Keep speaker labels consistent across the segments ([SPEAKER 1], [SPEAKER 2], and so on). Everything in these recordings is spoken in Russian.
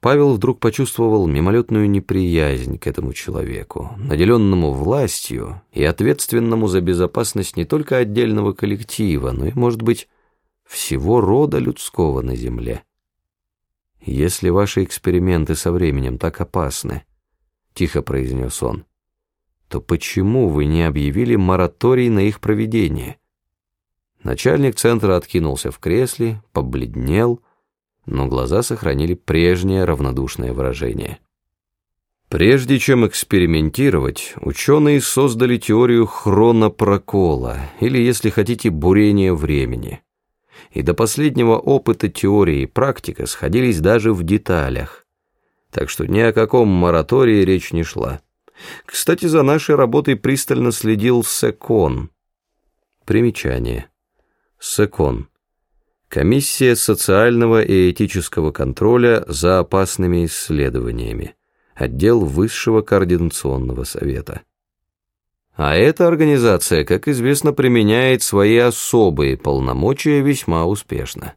[SPEAKER 1] Павел вдруг почувствовал мимолетную неприязнь к этому человеку, наделенному властью и ответственному за безопасность не только отдельного коллектива, но и, может быть, всего рода людского на Земле. «Если ваши эксперименты со временем так опасны», — тихо произнес он, то почему вы не объявили мораторий на их проведение? Начальник центра откинулся в кресле, побледнел, но глаза сохранили прежнее равнодушное выражение. Прежде чем экспериментировать, ученые создали теорию хронопрокола, или, если хотите, бурения времени. И до последнего опыта теории и практика сходились даже в деталях. Так что ни о каком моратории речь не шла. Кстати, за нашей работой пристально следил Секон. Примечание. Секон. Комиссия социального и этического контроля за опасными исследованиями. Отдел Высшего координационного совета. А эта организация, как известно, применяет свои особые полномочия весьма успешно.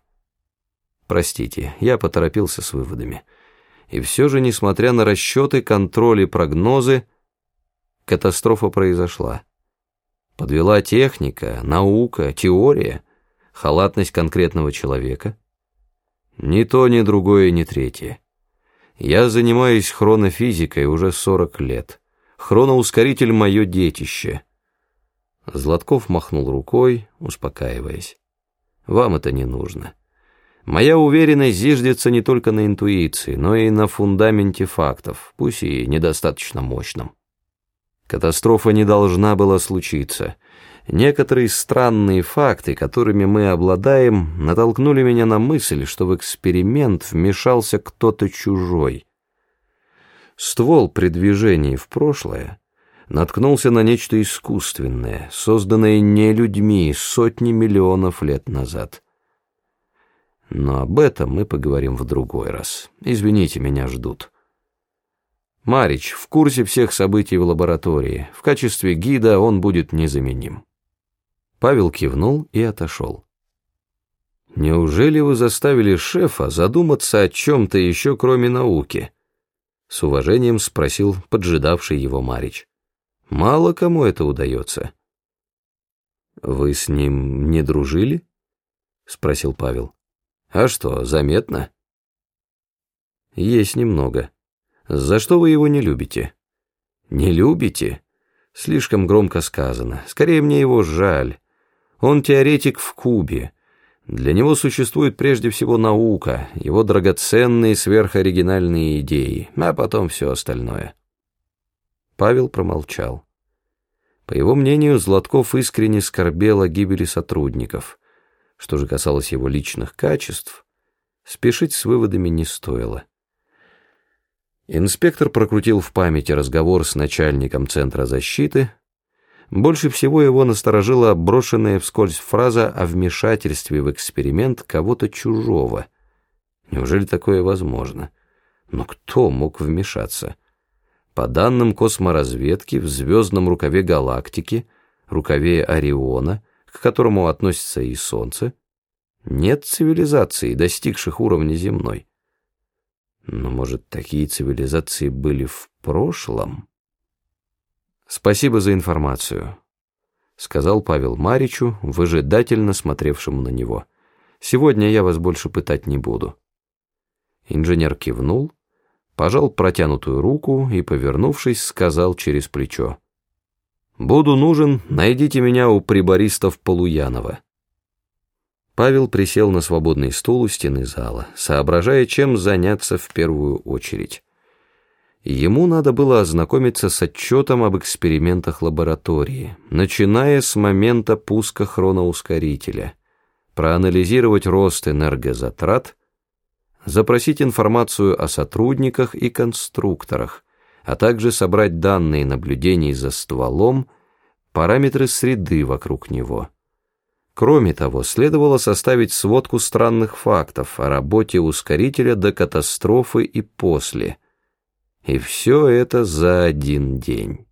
[SPEAKER 1] Простите, я поторопился с выводами. И все же, несмотря на расчеты, контроль и прогнозы, катастрофа произошла. Подвела техника, наука, теория, халатность конкретного человека. Ни то, ни другое, ни третье. Я занимаюсь хронофизикой уже 40 лет. Хроноускоритель — мое детище. Златков махнул рукой, успокаиваясь. Вам это не нужно. Моя уверенность зиждется не только на интуиции, но и на фундаменте фактов, пусть и недостаточно мощном. Катастрофа не должна была случиться. Некоторые странные факты, которыми мы обладаем, натолкнули меня на мысль, что в эксперимент вмешался кто-то чужой. Ствол при движении в прошлое наткнулся на нечто искусственное, созданное не людьми сотни миллионов лет назад. Но об этом мы поговорим в другой раз. Извините, меня ждут. Марич в курсе всех событий в лаборатории. В качестве гида он будет незаменим. Павел кивнул и отошел. «Неужели вы заставили шефа задуматься о чем-то еще, кроме науки?» С уважением спросил поджидавший его Марич. «Мало кому это удается». «Вы с ним не дружили?» Спросил Павел. А что, заметно? Есть немного. За что вы его не любите? Не любите? Слишком громко сказано. Скорее мне его жаль. Он теоретик в Кубе. Для него существует прежде всего наука, его драгоценные сверхоригинальные идеи, а потом все остальное. Павел промолчал. По его мнению, Златков искренне скорбел о гибели сотрудников. Что же касалось его личных качеств, спешить с выводами не стоило. Инспектор прокрутил в памяти разговор с начальником Центра защиты. Больше всего его насторожила брошенная вскользь фраза о вмешательстве в эксперимент кого-то чужого. Неужели такое возможно? Но кто мог вмешаться? По данным косморазведки, в звездном рукаве галактики, рукаве Ориона — к которому относится и Солнце, нет цивилизаций, достигших уровня земной. Но, может, такие цивилизации были в прошлом? Спасибо за информацию, сказал Павел Маричу, выжидательно смотревшему на него. Сегодня я вас больше пытать не буду. Инженер кивнул, пожал протянутую руку и, повернувшись, сказал через плечо. Буду нужен, найдите меня у прибористов Полуянова. Павел присел на свободный стул у стены зала, соображая, чем заняться в первую очередь. Ему надо было ознакомиться с отчетом об экспериментах лаборатории, начиная с момента пуска хроноускорителя, проанализировать рост энергозатрат, запросить информацию о сотрудниках и конструкторах, а также собрать данные наблюдений за стволом, параметры среды вокруг него. Кроме того, следовало составить сводку странных фактов о работе ускорителя до катастрофы и после. И все это за один день.